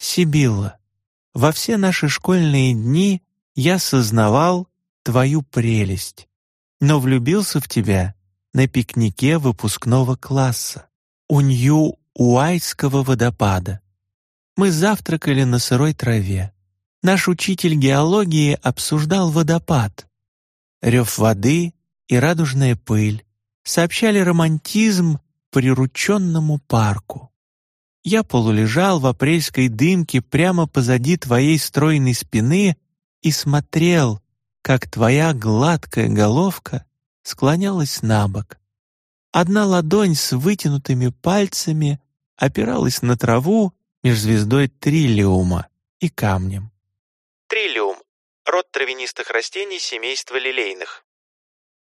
Сибилла, во все наши школьные дни я сознавал твою прелесть, но влюбился в тебя на пикнике выпускного класса у Нью-Уайтского водопада. Мы завтракали на сырой траве. Наш учитель геологии обсуждал водопад. Рев воды и радужная пыль сообщали романтизм прирученному парку. Я полулежал в апрельской дымке прямо позади твоей стройной спины и смотрел, как твоя гладкая головка склонялась на бок. Одна ладонь с вытянутыми пальцами опиралась на траву меж звездой триллиума и камнем. Триллиум — род травянистых растений семейства лилейных.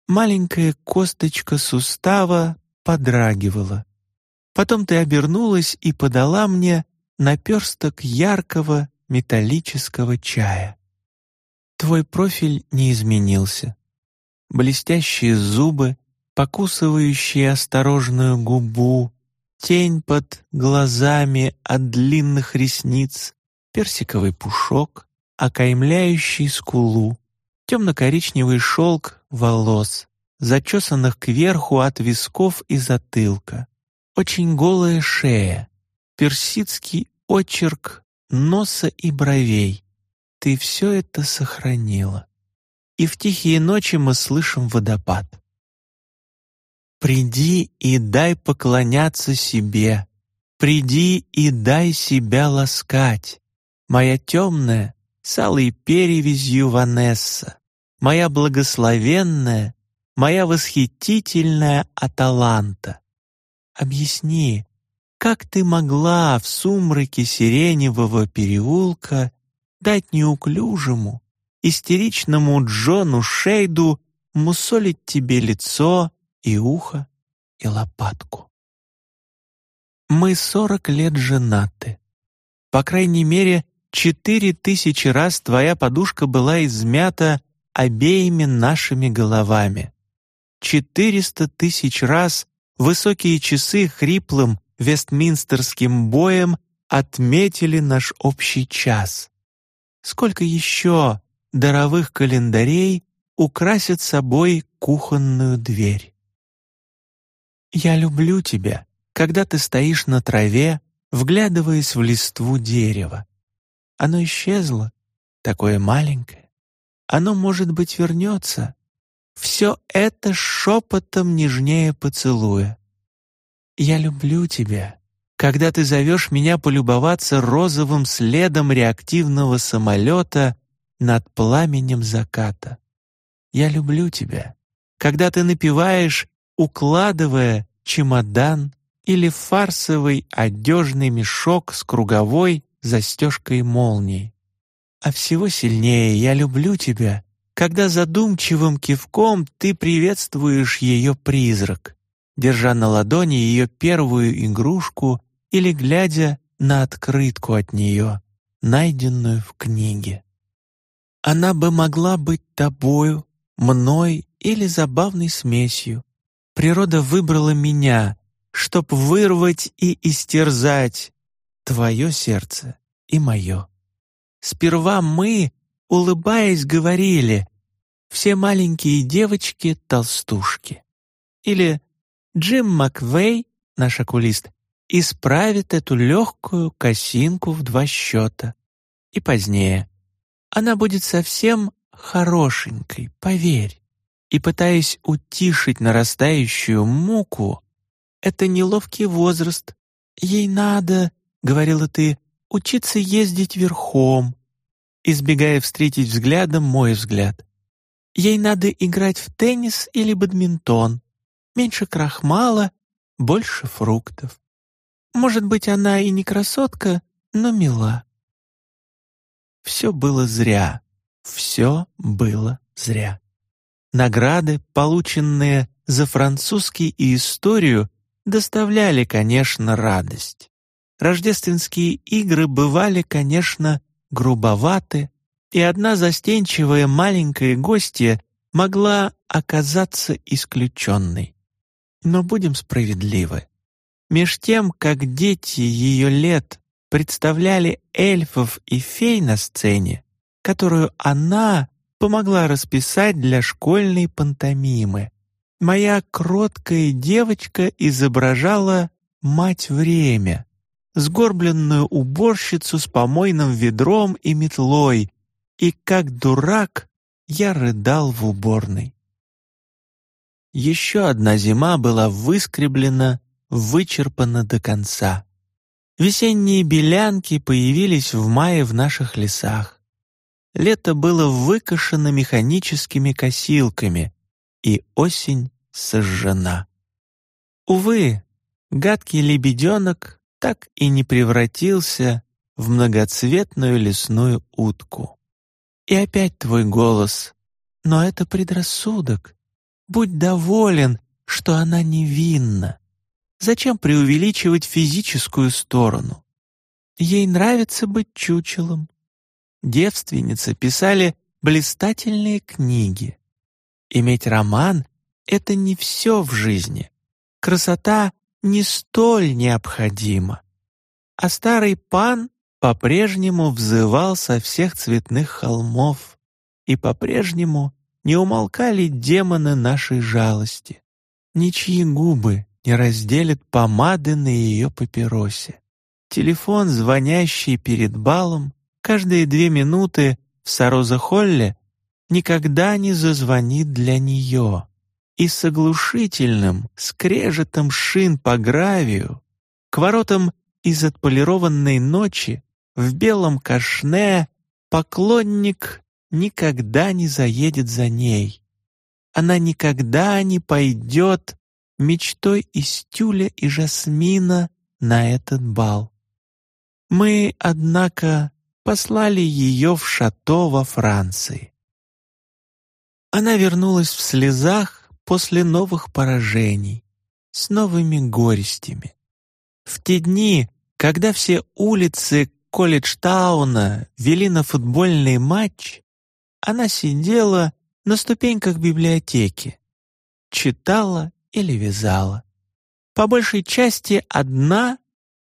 Маленькая косточка сустава подрагивала. Потом ты обернулась и подала мне наперсток яркого металлического чая. Твой профиль не изменился. Блестящие зубы, покусывающие осторожную губу, тень под глазами от длинных ресниц, персиковый пушок, окаймляющий скулу, темно-коричневый шелк волос, зачесанных кверху от висков и затылка, очень голая шея, персидский очерк носа и бровей. Ты все это сохранила. И в тихие ночи мы слышим водопад. Приди и дай поклоняться себе, Приди и дай себя ласкать, Моя темная, с алой перевязью Ванесса, Моя благословенная, Моя восхитительная Аталанта. Объясни, как ты могла в сумраке сиреневого переулка дать неуклюжему, истеричному Джону Шейду мусолить тебе лицо и ухо, и лопатку. Мы сорок лет женаты. По крайней мере, четыре тысячи раз твоя подушка была измята обеими нашими головами. Четыреста тысяч раз высокие часы хриплым вестминстерским боем отметили наш общий час. Сколько еще даровых календарей украсят собой кухонную дверь? Я люблю тебя, когда ты стоишь на траве, вглядываясь в листву дерева. Оно исчезло, такое маленькое. Оно, может быть, вернется. Все это шепотом нежнее поцелуя. Я люблю тебя, когда ты зовешь меня полюбоваться розовым следом реактивного самолета над пламенем заката. Я люблю тебя, когда ты напеваешь укладывая чемодан или фарсовый одежный мешок с круговой застежкой молнии. А всего сильнее я люблю тебя, когда задумчивым кивком ты приветствуешь ее призрак, держа на ладони ее первую игрушку или глядя на открытку от нее, найденную в книге. Она бы могла быть тобою, мной или забавной смесью, Природа выбрала меня, чтоб вырвать и истерзать твое сердце и мое. Сперва мы, улыбаясь, говорили «Все маленькие девочки — толстушки». Или «Джим Маквей, наш окулист, исправит эту легкую косинку в два счета». И позднее «Она будет совсем хорошенькой, поверь» и пытаясь утишить нарастающую муку, «Это неловкий возраст. Ей надо, — говорила ты, — учиться ездить верхом», избегая встретить взглядом мой взгляд. «Ей надо играть в теннис или бадминтон. Меньше крахмала, больше фруктов. Может быть, она и не красотка, но мила». Все было зря, все было зря. Награды, полученные за французский и историю, доставляли, конечно, радость. Рождественские игры бывали, конечно, грубоваты, и одна застенчивая маленькая гостья могла оказаться исключенной. Но будем справедливы. Меж тем, как дети ее лет представляли эльфов и фей на сцене, которую она помогла расписать для школьной пантомимы. Моя кроткая девочка изображала мать-время, сгорбленную уборщицу с помойным ведром и метлой, и как дурак я рыдал в уборной. Еще одна зима была выскреблена, вычерпана до конца. Весенние белянки появились в мае в наших лесах. Лето было выкошено механическими косилками, и осень сожжена. Увы, гадкий лебеденок так и не превратился в многоцветную лесную утку. И опять твой голос. Но это предрассудок. Будь доволен, что она невинна. Зачем преувеличивать физическую сторону? Ей нравится быть чучелом. Девственницы писали блистательные книги. Иметь роман — это не все в жизни. Красота не столь необходима. А старый пан по-прежнему взывал со всех цветных холмов, и по-прежнему не умолкали демоны нашей жалости. Ничьи губы не разделят помады на ее папиросе. Телефон, звонящий перед балом, каждые две минуты в Сароза-Холле никогда не зазвонит для нее. И с оглушительным скрежетом шин по гравию к воротам из отполированной ночи в белом кашне поклонник никогда не заедет за ней. Она никогда не пойдет мечтой из тюля и жасмина на этот бал. Мы, однако, послали ее в шато во Франции. Она вернулась в слезах после новых поражений, с новыми горестями. В те дни, когда все улицы Колледж-тауна вели на футбольный матч, она сидела на ступеньках библиотеки, читала или вязала. По большей части одна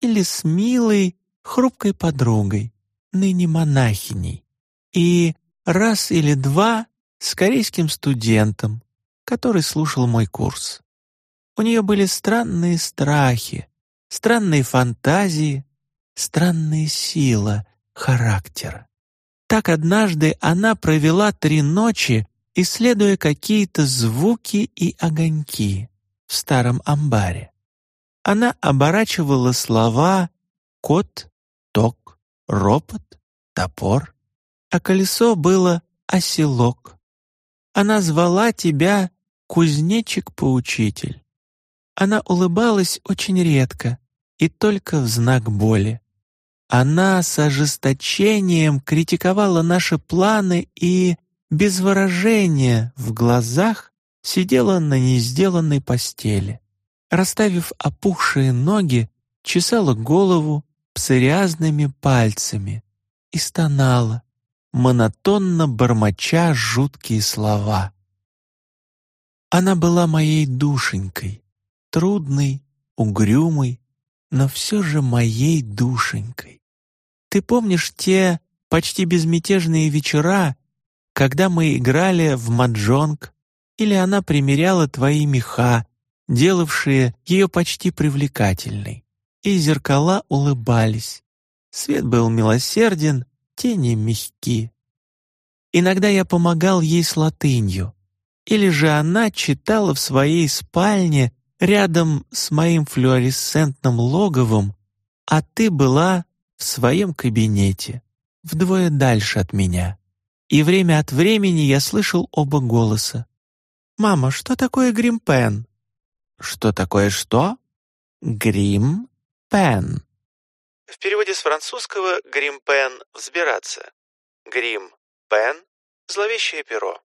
или с милой, хрупкой подругой, ныне монахиней, и раз или два с корейским студентом, который слушал мой курс. У нее были странные страхи, странные фантазии, странная сила характера. Так однажды она провела три ночи, исследуя какие-то звуки и огоньки в старом амбаре. Она оборачивала слова «кот», «ток», «ропот», «топор», а колесо было «оселок». Она звала тебя «кузнечик-поучитель». Она улыбалась очень редко и только в знак боли. Она с ожесточением критиковала наши планы и, без выражения в глазах, сидела на несделанной постели. Расставив опухшие ноги, чесала голову псориазными пальцами и стонала, монотонно бормоча жуткие слова. Она была моей душенькой, трудной, угрюмой, но все же моей душенькой. Ты помнишь те почти безмятежные вечера, когда мы играли в маджонг, или она примеряла твои меха, делавшие ее почти привлекательной, и зеркала улыбались. Свет был милосерден, тени мягки. Иногда я помогал ей с латынью, или же она читала в своей спальне рядом с моим флуоресцентным логовом, а ты была в своем кабинете, вдвое дальше от меня. И время от времени я слышал оба голоса. «Мама, что такое гримпен?» «Что такое что?» «Грим-пен». В переводе с французского «гримпен» — «взбираться». «Грим-пен» — «зловещее перо».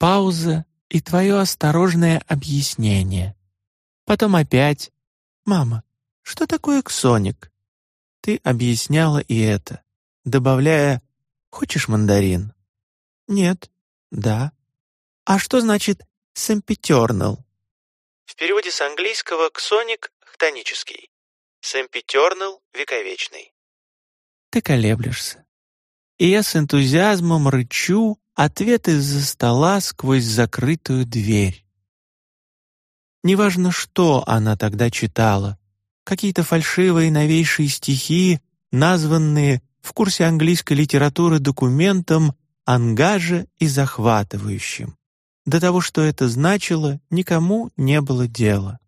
Пауза и твое осторожное объяснение. Потом опять. «Мама, что такое ксоник?» Ты объясняла и это, добавляя «Хочешь мандарин?» «Нет». «Да». «А что значит «sempiternal»?» В переводе с английского «ксоник» — хтонический. Sempiternal — вековечный. Ты колеблешься. И я с энтузиазмом рычу ответ из-за стола сквозь закрытую дверь. Неважно, что она тогда читала, какие-то фальшивые новейшие стихи, названные в курсе английской литературы документом ангаже и захватывающим. До того, что это значило, никому не было дела.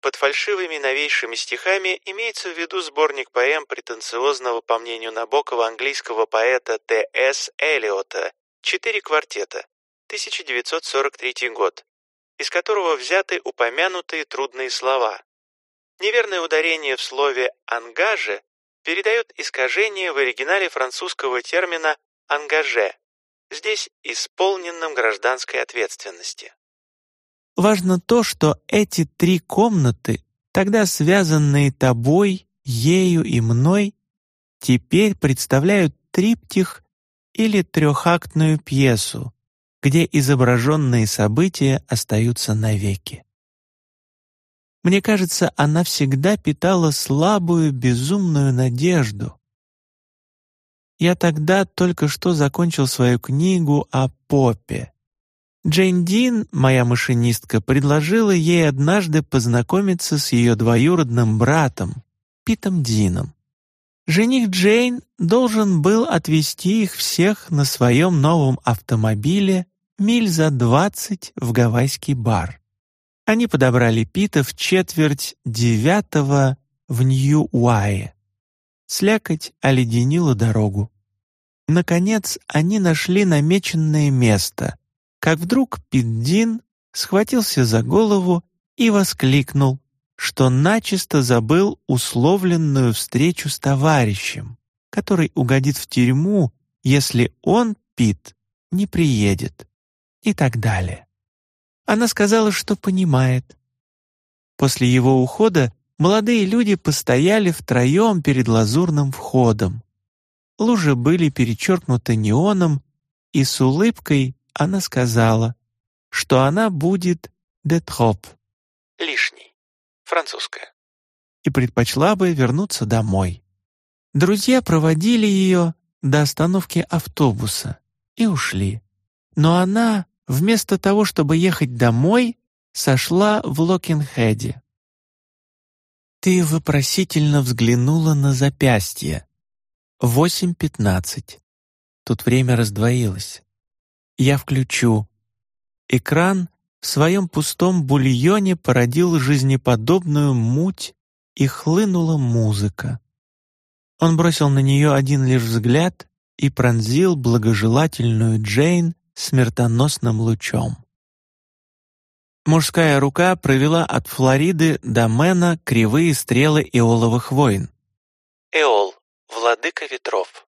Под фальшивыми новейшими стихами имеется в виду сборник поэм претенциозного, по мнению Набокова, английского поэта Т.С. Элиота «Четыре квартета», 1943 год, из которого взяты упомянутые трудные слова. Неверное ударение в слове «ангаже» передает искажение в оригинале французского термина «ангаже», здесь исполненном гражданской ответственности. Важно то, что эти три комнаты, тогда связанные тобой, ею и мной, теперь представляют триптих или трехактную пьесу, где изображенные события остаются навеки. Мне кажется, она всегда питала слабую, безумную надежду. Я тогда только что закончил свою книгу о Попе. Джейн Дин, моя машинистка, предложила ей однажды познакомиться с ее двоюродным братом, Питом Дином. Жених Джейн должен был отвезти их всех на своем новом автомобиле миль за двадцать в гавайский бар. Они подобрали Пита в четверть девятого в Нью-Уае. Слякоть оледенила дорогу. Наконец они нашли намеченное место, как вдруг Пит Дин схватился за голову и воскликнул, что начисто забыл условленную встречу с товарищем, который угодит в тюрьму, если он, Пит, не приедет, и так далее. Она сказала, что понимает. После его ухода молодые люди постояли втроем перед лазурным входом. Лужи были перечеркнуты неоном, и с улыбкой она сказала, что она будет детроп, лишний, французская, и предпочла бы вернуться домой. Друзья проводили ее до остановки автобуса и ушли. Но она вместо того, чтобы ехать домой, сошла в Локинхеде. Ты вопросительно взглянула на запястье. Восемь пятнадцать. Тут время раздвоилось. Я включу. Экран в своем пустом бульоне породил жизнеподобную муть и хлынула музыка. Он бросил на нее один лишь взгляд и пронзил благожелательную Джейн смертоносным лучом. Мужская рука провела от Флориды до Мэна кривые стрелы иоловых войн. Эол, владыка ветров.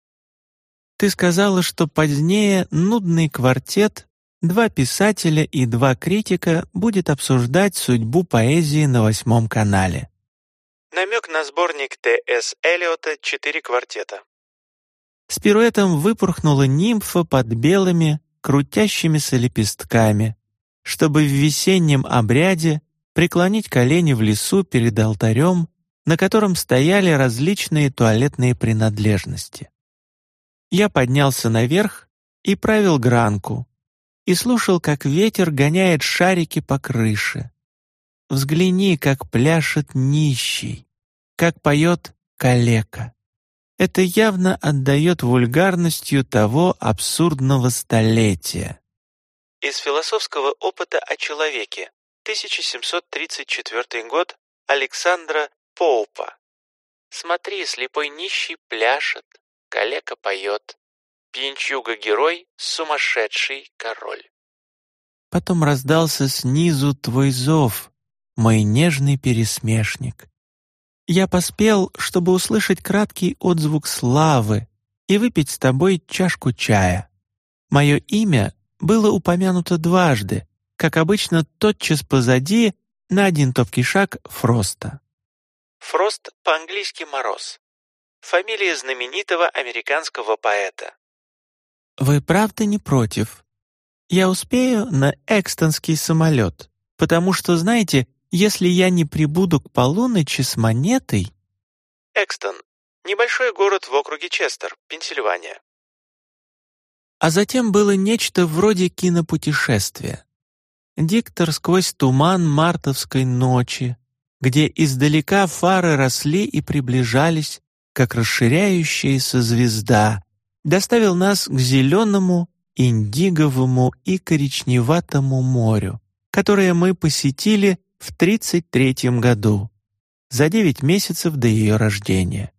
Ты сказала, что позднее нудный квартет, два писателя и два критика будет обсуждать судьбу поэзии на восьмом канале. Намек на сборник Т.С. Эллиота «Четыре квартета». С пируэтом выпорхнула нимфа под белыми, крутящимися лепестками, чтобы в весеннем обряде преклонить колени в лесу перед алтарем, на котором стояли различные туалетные принадлежности. Я поднялся наверх и правил гранку, и слушал, как ветер гоняет шарики по крыше. Взгляни, как пляшет нищий, как поет калека. Это явно отдает вульгарностью того абсурдного столетия. Из философского опыта о человеке, 1734 год, Александра Поупа. Смотри, слепой нищий пляшет, калека поет, пьянчуга-герой — сумасшедший король. Потом раздался снизу твой зов, мой нежный пересмешник. Я поспел, чтобы услышать краткий отзвук славы и выпить с тобой чашку чая. Мое имя было упомянуто дважды, как обычно тотчас позади на один топкий шаг Фроста. Фрост по-английски «мороз». Фамилия знаменитого американского поэта. «Вы правда не против? Я успею на экстонский самолет, потому что, знаете, если я не прибуду к полуночи с монетой...» Экстон — Небольшой город в округе Честер, Пенсильвания. А затем было нечто вроде кинопутешествия. Диктор сквозь туман мартовской ночи, где издалека фары росли и приближались, как расширяющаяся звезда, доставил нас к зеленому, индиговому и коричневатому морю, которое мы посетили в 33 году, за девять месяцев до ее рождения.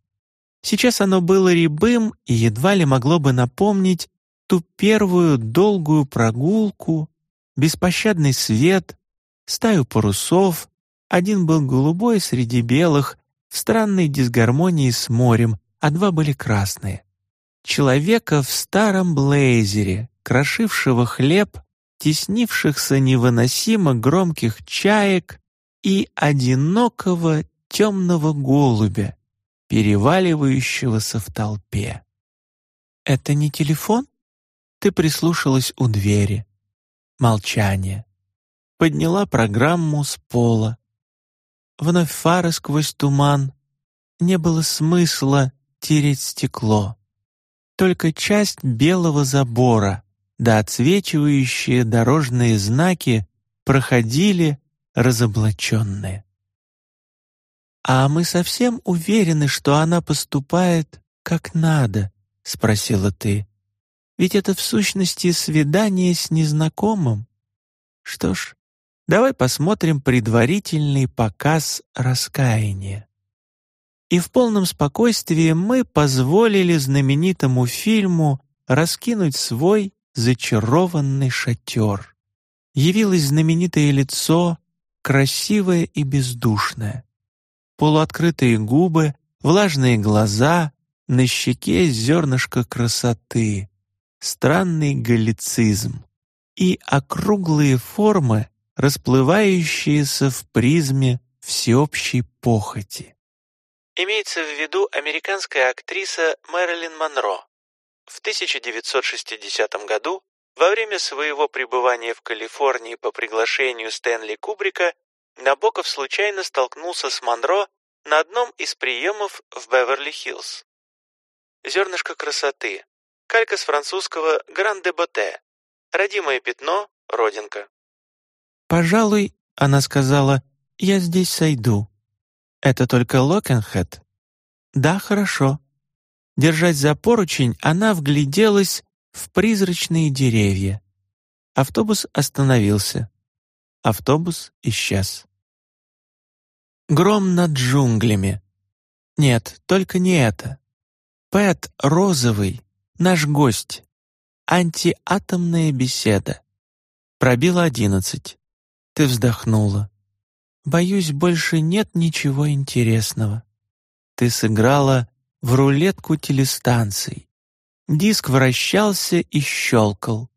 Сейчас оно было рябым и едва ли могло бы напомнить ту первую долгую прогулку, беспощадный свет, стаю парусов, один был голубой среди белых, в странной дисгармонии с морем, а два были красные. Человека в старом блейзере, крошившего хлеб, теснившихся невыносимо громких чаек и одинокого темного голубя, переваливающегося в толпе. «Это не телефон?» Ты прислушалась у двери. Молчание. Подняла программу с пола. Вновь фары сквозь туман. Не было смысла тереть стекло. Только часть белого забора, да отсвечивающие дорожные знаки проходили разоблаченные. «А мы совсем уверены, что она поступает как надо?» — спросила ты. «Ведь это в сущности свидание с незнакомым. Что ж, давай посмотрим предварительный показ раскаяния». И в полном спокойствии мы позволили знаменитому фильму раскинуть свой зачарованный шатер. Явилось знаменитое лицо, красивое и бездушное полуоткрытые губы, влажные глаза, на щеке зернышко красоты, странный галлицизм и округлые формы, расплывающиеся в призме всеобщей похоти. Имеется в виду американская актриса Мэрилин Монро. В 1960 году, во время своего пребывания в Калифорнии по приглашению Стэнли Кубрика, Набоков случайно столкнулся с Монро на одном из приемов в Беверли-Хиллз. Зернышко красоты. Калька с французского «Гран-де-Боте». Родимое пятно, родинка. «Пожалуй, — она сказала, — я здесь сойду. Это только Локенхед?» «Да, хорошо». Держась за поручень, она вгляделась в призрачные деревья. Автобус остановился. Автобус исчез. Гром над джунглями. Нет, только не это. Пэт Розовый, наш гость. Антиатомная беседа. Пробило одиннадцать. Ты вздохнула. Боюсь, больше нет ничего интересного. Ты сыграла в рулетку телестанций. Диск вращался и щелкал.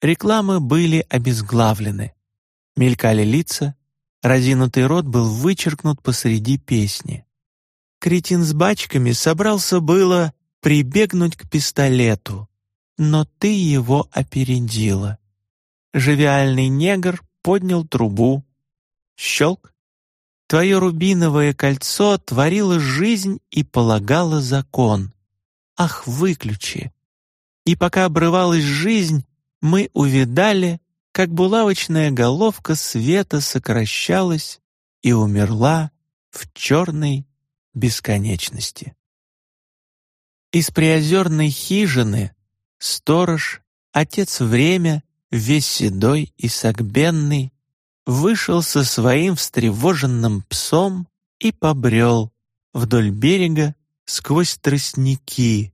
Рекламы были обезглавлены. Мелькали лица, Разинутый рот был вычеркнут посреди песни. Кретин с бачками собрался было прибегнуть к пистолету, но ты его опередила. Живиальный негр поднял трубу. Щелк. Твое рубиновое кольцо творило жизнь и полагало закон. Ах, выключи! И пока обрывалась жизнь, мы увидали как булавочная головка света сокращалась и умерла в черной бесконечности. Из приозерной хижины сторож, отец время, весь седой и согбенный, вышел со своим встревоженным псом и побрел вдоль берега сквозь тростники.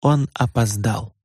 Он опоздал.